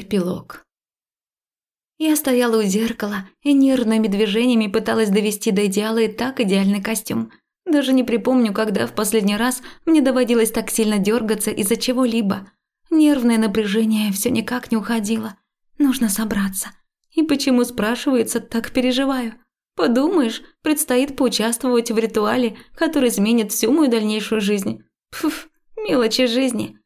Эпилог. Я стояла у зеркала и нервными движениями пыталась довести до идеала и так идеальный костюм. Даже не припомню, когда в последний раз мне доводилось так сильно дергаться из-за чего-либо. Нервное напряжение все никак не уходило. Нужно собраться. И почему, спрашивается, так переживаю? Подумаешь, предстоит поучаствовать в ритуале, который изменит всю мою дальнейшую жизнь. Пф, мелочи жизни.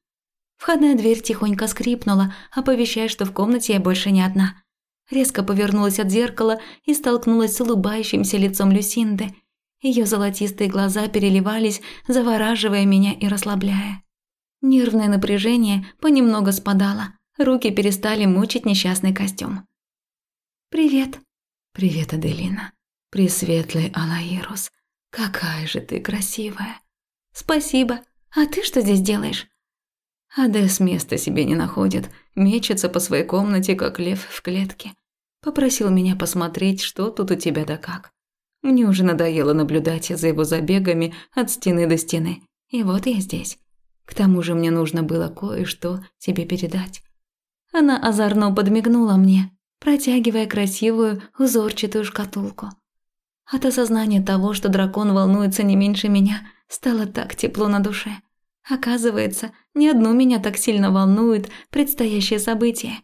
Входная дверь тихонько скрипнула, оповещая, что в комнате я больше не одна. Резко повернулась от зеркала и столкнулась с улыбающимся лицом Люсинды. Ее золотистые глаза переливались, завораживая меня и расслабляя. Нервное напряжение понемногу спадало, руки перестали мучить несчастный костюм. «Привет». «Привет, Аделина. Пресветлый Алаирус. Какая же ты красивая». «Спасибо. А ты что здесь делаешь?» Адес места себе не находит, мечется по своей комнате, как лев в клетке. Попросил меня посмотреть, что тут у тебя да как. Мне уже надоело наблюдать за его забегами от стены до стены. И вот я здесь. К тому же мне нужно было кое-что тебе передать. Она озорно подмигнула мне, протягивая красивую узорчатую шкатулку. От осознания того, что дракон волнуется не меньше меня, стало так тепло на душе. Оказывается, не одну меня так сильно волнует предстоящее событие.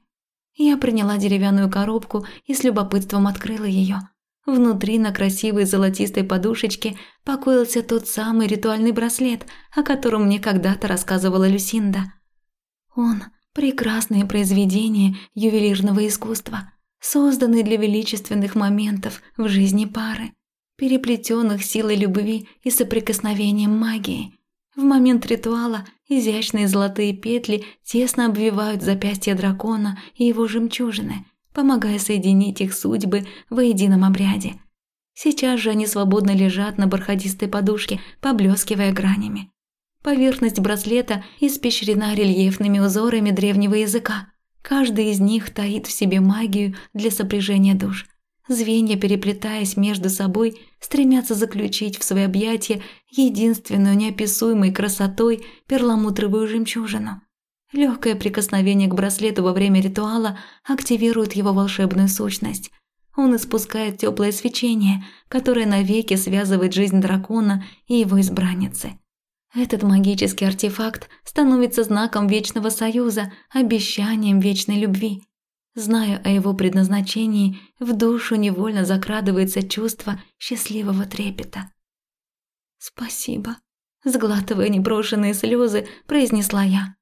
Я приняла деревянную коробку и с любопытством открыла ее. Внутри на красивой золотистой подушечке покоился тот самый ритуальный браслет, о котором мне когда-то рассказывала Люсинда. Он – прекрасное произведение ювелирного искусства, созданный для величественных моментов в жизни пары, переплетенных силой любви и соприкосновением магии – в момент ритуала изящные золотые петли тесно обвивают запястье дракона и его жемчужины, помогая соединить их судьбы в едином обряде. Сейчас же они свободно лежат на бархатистой подушке, поблескивая гранями. Поверхность браслета испещрена рельефными узорами древнего языка. Каждый из них таит в себе магию для сопряжения душ. Звенья, переплетаясь между собой, стремятся заключить в свои объятия единственную неописуемой красотой перламутровую жемчужину. Легкое прикосновение к браслету во время ритуала активирует его волшебную сущность. Он испускает теплое свечение, которое навеки связывает жизнь дракона и его избранницы. Этот магический артефакт становится знаком вечного союза, обещанием вечной любви – Зная о его предназначении, в душу невольно закрадывается чувство счастливого трепета. «Спасибо», – сглатывая непрошенные слезы, произнесла я.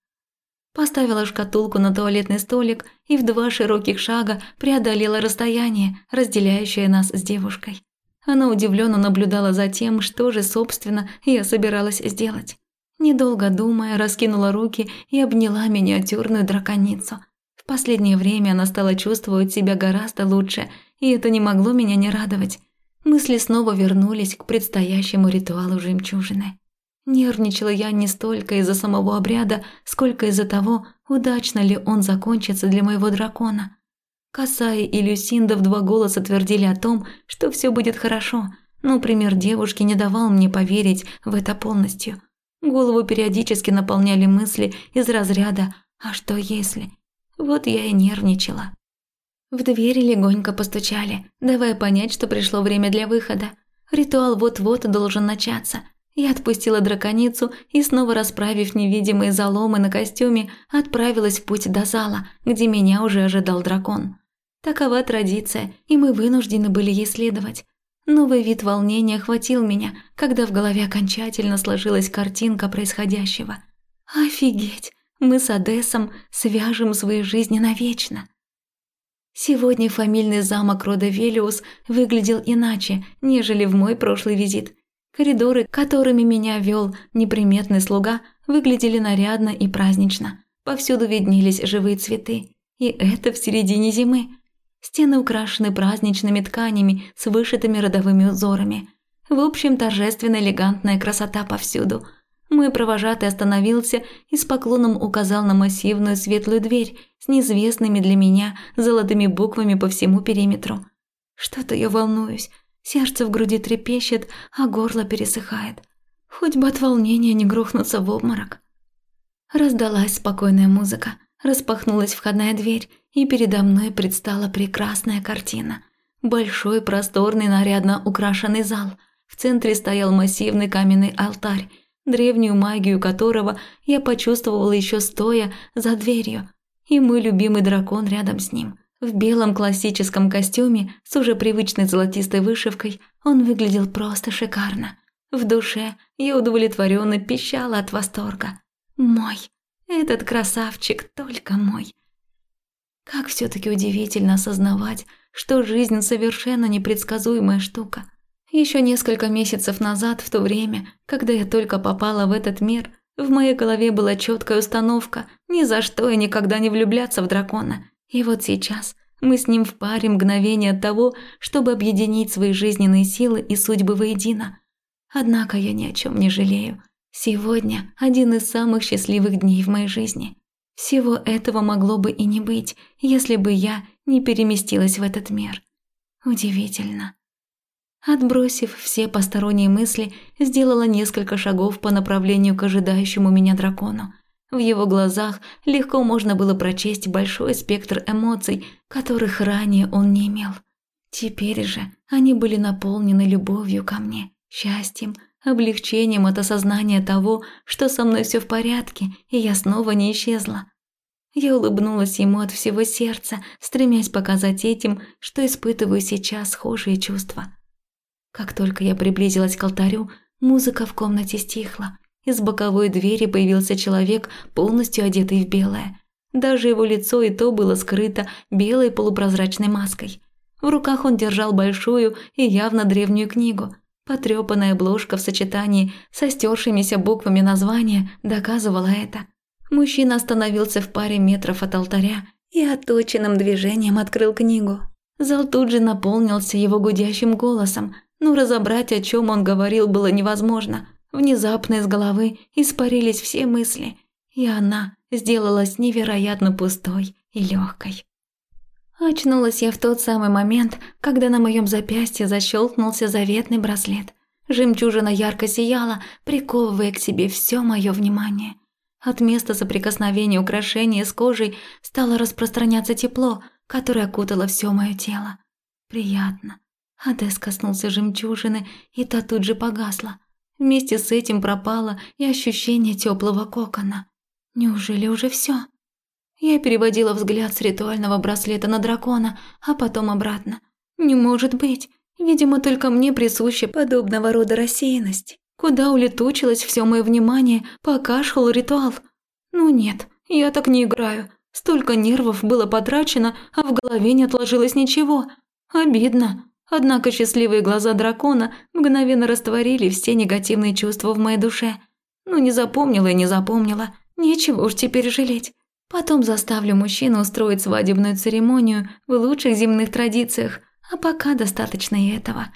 Поставила шкатулку на туалетный столик и в два широких шага преодолела расстояние, разделяющее нас с девушкой. Она удивленно наблюдала за тем, что же, собственно, я собиралась сделать. Недолго думая, раскинула руки и обняла миниатюрную драконицу – в последнее время она стала чувствовать себя гораздо лучше, и это не могло меня не радовать. Мысли снова вернулись к предстоящему ритуалу жемчужины. Нервничала я не столько из-за самого обряда, сколько из-за того, удачно ли он закончится для моего дракона. Касай и Люсинда в два голоса твердили о том, что все будет хорошо, но пример девушки не давал мне поверить в это полностью. Голову периодически наполняли мысли из разряда «А что если?». Вот я и нервничала. В двери легонько постучали, давая понять, что пришло время для выхода. Ритуал вот-вот должен начаться. Я отпустила драконицу и, снова расправив невидимые заломы на костюме, отправилась в путь до зала, где меня уже ожидал дракон. Такова традиция, и мы вынуждены были ей следовать. Новый вид волнения охватил меня, когда в голове окончательно сложилась картинка происходящего. Офигеть! Мы с Одессом свяжем свои жизни навечно. Сегодня фамильный замок рода Велиус выглядел иначе, нежели в мой прошлый визит. Коридоры, которыми меня вел неприметный слуга, выглядели нарядно и празднично. Повсюду виднелись живые цветы. И это в середине зимы. Стены украшены праздничными тканями с вышитыми родовыми узорами. В общем, торжественно элегантная красота повсюду – мой провожатый остановился и с поклоном указал на массивную светлую дверь с неизвестными для меня золотыми буквами по всему периметру. Что-то я волнуюсь, сердце в груди трепещет, а горло пересыхает. Хоть бы от волнения не грохнуться в обморок. Раздалась спокойная музыка. Распахнулась входная дверь, и передо мной предстала прекрасная картина. Большой, просторный, нарядно украшенный зал. В центре стоял массивный каменный алтарь, древнюю магию которого я почувствовала еще стоя за дверью, и мой любимый дракон рядом с ним. В белом классическом костюме с уже привычной золотистой вышивкой он выглядел просто шикарно. В душе я удовлетворенно пищала от восторга. Мой. Этот красавчик только мой. Как все таки удивительно осознавать, что жизнь совершенно непредсказуемая штука. Еще несколько месяцев назад, в то время, когда я только попала в этот мир, в моей голове была четкая установка ни за что и никогда не влюбляться в дракона. И вот сейчас мы с ним в паре мгновений от того, чтобы объединить свои жизненные силы и судьбы воедино. Однако я ни о чем не жалею. Сегодня один из самых счастливых дней в моей жизни. Всего этого могло бы и не быть, если бы я не переместилась в этот мир. Удивительно. Отбросив все посторонние мысли, сделала несколько шагов по направлению к ожидающему меня дракону. В его глазах легко можно было прочесть большой спектр эмоций, которых ранее он не имел. Теперь же они были наполнены любовью ко мне, счастьем, облегчением от осознания того, что со мной все в порядке, и я снова не исчезла. Я улыбнулась ему от всего сердца, стремясь показать этим, что испытываю сейчас схожие чувства. Как только я приблизилась к алтарю, музыка в комнате стихла. Из боковой двери появился человек, полностью одетый в белое. Даже его лицо и то было скрыто белой полупрозрачной маской. В руках он держал большую и явно древнюю книгу. Потрепанная обложка в сочетании со стершимися буквами названия доказывала это. Мужчина остановился в паре метров от алтаря и отточенным движением открыл книгу. Зал тут же наполнился его гудящим голосом, но разобрать, о чем он говорил, было невозможно. Внезапно из головы испарились все мысли, и она сделалась невероятно пустой и легкой. Очнулась я в тот самый момент, когда на моем запястье защелкнулся заветный браслет. Жемчужина ярко сияла, приковывая к себе все мое внимание. От места соприкосновения украшения с кожей стало распространяться тепло, которое окутало все мое тело. Приятно, Адес коснулся жемчужины, и та тут же погасла. Вместе с этим пропало и ощущение теплого кокона. Неужели уже все? Я переводила взгляд с ритуального браслета на дракона, а потом обратно. Не может быть. Видимо, только мне присуща подобного рода рассеянность. Куда улетучилось все мое внимание, пока шел ритуал? Ну нет, я так не играю. Столько нервов было потрачено, а в голове не отложилось ничего. Обидно. Однако счастливые глаза дракона мгновенно растворили все негативные чувства в моей душе. Ну, не запомнила и не запомнила. Нечего уж теперь жалеть. Потом заставлю мужчину устроить свадебную церемонию в лучших земных традициях, а пока достаточно и этого.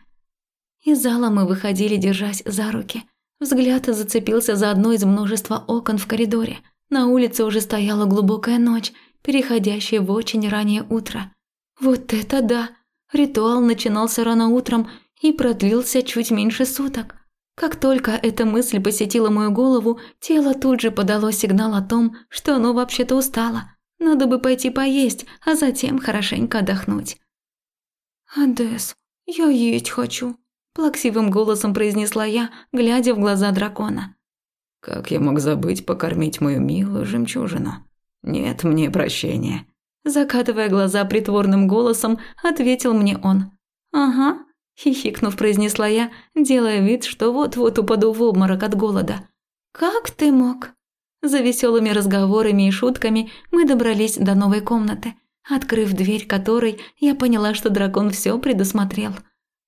Из зала мы выходили, держась за руки. Взгляд зацепился за одно из множества окон в коридоре. На улице уже стояла глубокая ночь, переходящая в очень раннее утро. Вот это да! Ритуал начинался рано утром и продлился чуть меньше суток. Как только эта мысль посетила мою голову, тело тут же подало сигнал о том, что оно вообще-то устало. Надо бы пойти поесть, а затем хорошенько отдохнуть. «Адес, я есть хочу», – плаксивым голосом произнесла я, глядя в глаза дракона. «Как я мог забыть покормить мою милую жемчужину? Нет мне прощения. Закатывая глаза притворным голосом, ответил мне он. «Ага», – хихикнув, произнесла я, делая вид, что вот-вот упаду в обморок от голода. «Как ты мог?» За веселыми разговорами и шутками мы добрались до новой комнаты, открыв дверь которой, я поняла, что дракон все предусмотрел.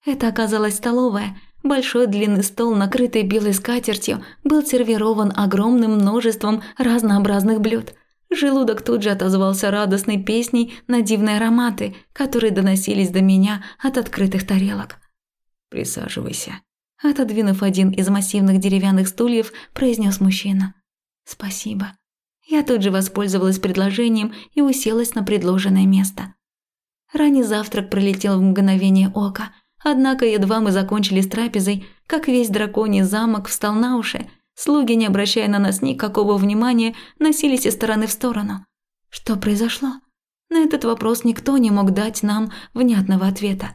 Это оказалась столовая. Большой длинный стол, накрытый белой скатертью, был сервирован огромным множеством разнообразных блюд – Желудок тут же отозвался радостной песней на дивные ароматы, которые доносились до меня от открытых тарелок. «Присаживайся», – отодвинув один из массивных деревянных стульев, произнес мужчина. «Спасибо». Я тут же воспользовалась предложением и уселась на предложенное место. Ранний завтрак пролетел в мгновение ока, однако едва мы закончили с трапезой, как весь драконий замок встал на уши – Слуги, не обращая на нас никакого внимания, носились из стороны в сторону. Что произошло? На этот вопрос никто не мог дать нам внятного ответа.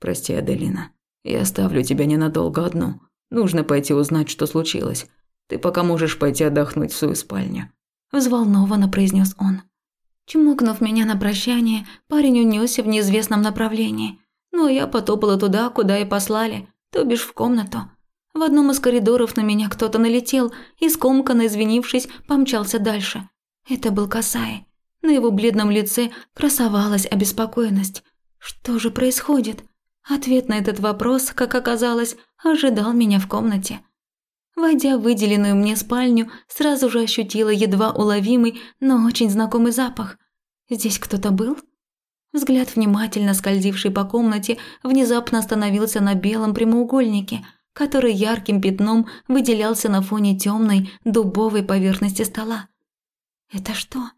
«Прости, Аделина, я оставлю тебя ненадолго одну. Нужно пойти узнать, что случилось. Ты пока можешь пойти отдохнуть в свою спальню», – взволнованно произнес он. Чмокнув меня на прощание, парень унесся в неизвестном направлении. Но я потопала туда, куда и послали, то бишь в комнату. В одном из коридоров на меня кто-то налетел и, скомканно извинившись, помчался дальше. Это был Касай. На его бледном лице красовалась обеспокоенность. Что же происходит? Ответ на этот вопрос, как оказалось, ожидал меня в комнате. Войдя в выделенную мне спальню, сразу же ощутила едва уловимый, но очень знакомый запах. Здесь кто-то был? Взгляд, внимательно скользивший по комнате, внезапно остановился на белом прямоугольнике, который ярким пятном выделялся на фоне темной дубовой поверхности стола. «Это что?»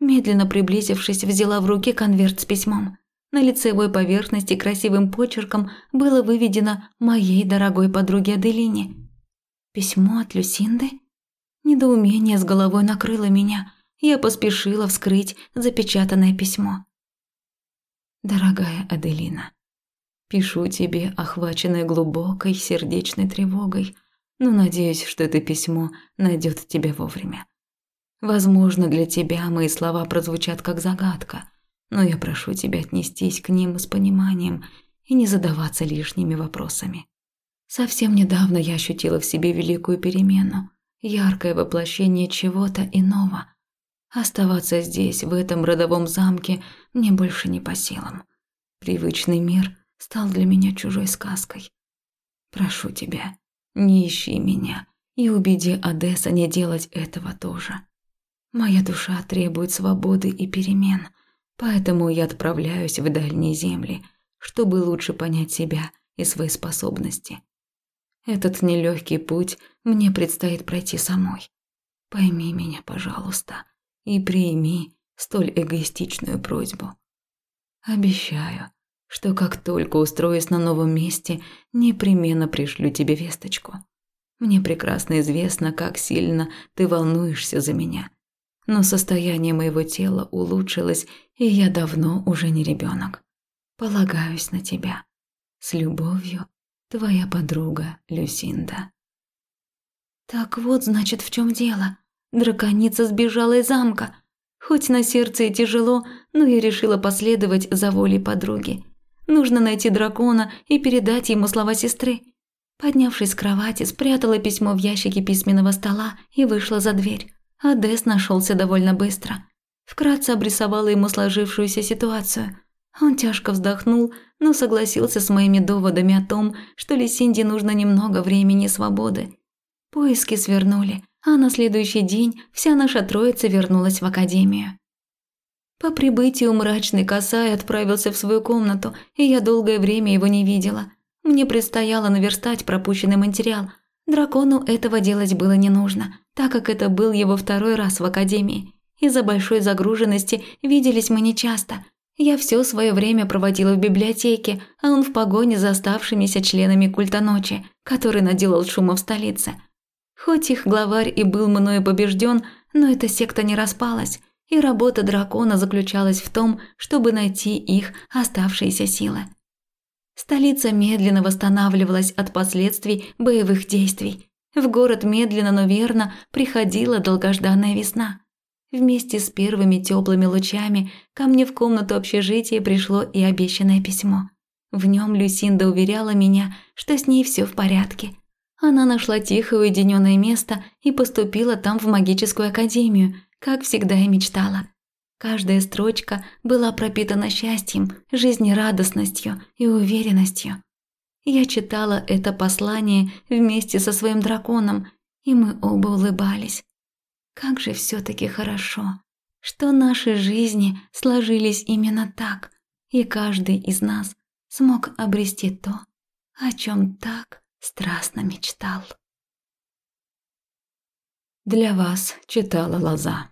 Медленно приблизившись, взяла в руки конверт с письмом. На лицевой поверхности красивым почерком было выведено «Моей дорогой подруге Аделине». Письмо от Люсинды? Недоумение с головой накрыло меня. Я поспешила вскрыть запечатанное письмо. Дорогая Аделина, пишу тебе, охваченная глубокой сердечной тревогой, но надеюсь, что это письмо найдет тебя вовремя. Возможно, для тебя мои слова прозвучат как загадка, но я прошу тебя отнестись к ним с пониманием и не задаваться лишними вопросами. Совсем недавно я ощутила в себе великую перемену, яркое воплощение чего-то иного – Оставаться здесь, в этом родовом замке, мне больше не по силам. Привычный мир стал для меня чужой сказкой. Прошу тебя, не ищи меня и убеди Одесса не делать этого тоже. Моя душа требует свободы и перемен, поэтому я отправляюсь в дальние земли, чтобы лучше понять себя и свои способности. Этот нелегкий путь мне предстоит пройти самой. Пойми меня, пожалуйста, и прими столь эгоистичную просьбу. Обещаю, что как только устроюсь на новом месте, непременно пришлю тебе весточку. Мне прекрасно известно, как сильно ты волнуешься за меня. Но состояние моего тела улучшилось, и я давно уже не ребенок. Полагаюсь на тебя. С любовью, твоя подруга Люсинда. Так вот, значит, в чем дело. Драконица сбежала из замка. Хоть на сердце и тяжело, но я решила последовать за волей подруги. Нужно найти дракона и передать ему слова сестры. Поднявшись с кровати, спрятала письмо в ящике письменного стола и вышла за дверь. Адес нашелся довольно быстро. Вкратце обрисовала ему сложившуюся ситуацию. Он тяжко вздохнул, но согласился с моими доводами о том, что Лисинде нужно немного времени и свободы. Поиски свернули, а на следующий день вся наша троица вернулась в академию. По прибытию мрачный Касай отправился в свою комнату, и я долгое время его не видела. Мне предстояло наверстать пропущенный материал. Дракону этого делать было не нужно, так как это был его второй раз в академии. Из-за большой загруженности виделись мы нечасто. Я все свое время проводила в библиотеке, а он в погоне за оставшимися членами культа ночи, который наделал шума в столице – Хоть их главарь и был мною побежден, но эта секта не распалась, и работа дракона заключалась в том, чтобы найти их оставшиеся силы. Столица медленно восстанавливалась от последствий боевых действий. В город медленно, но верно приходила долгожданная весна. Вместе с первыми теплыми лучами ко мне в комнату общежития пришло и обещанное письмо. В нем Люсинда уверяла меня, что с ней все в порядке – она нашла тихое уединенное место и поступила там в магическую академию, как всегда и мечтала. Каждая строчка была пропитана счастьем, жизнерадостностью и уверенностью. Я читала это послание вместе со своим драконом, и мы оба улыбались. Как же все таки хорошо, что наши жизни сложились именно так, и каждый из нас смог обрести то, о чем так страстно мечтал. Для вас читала Лоза.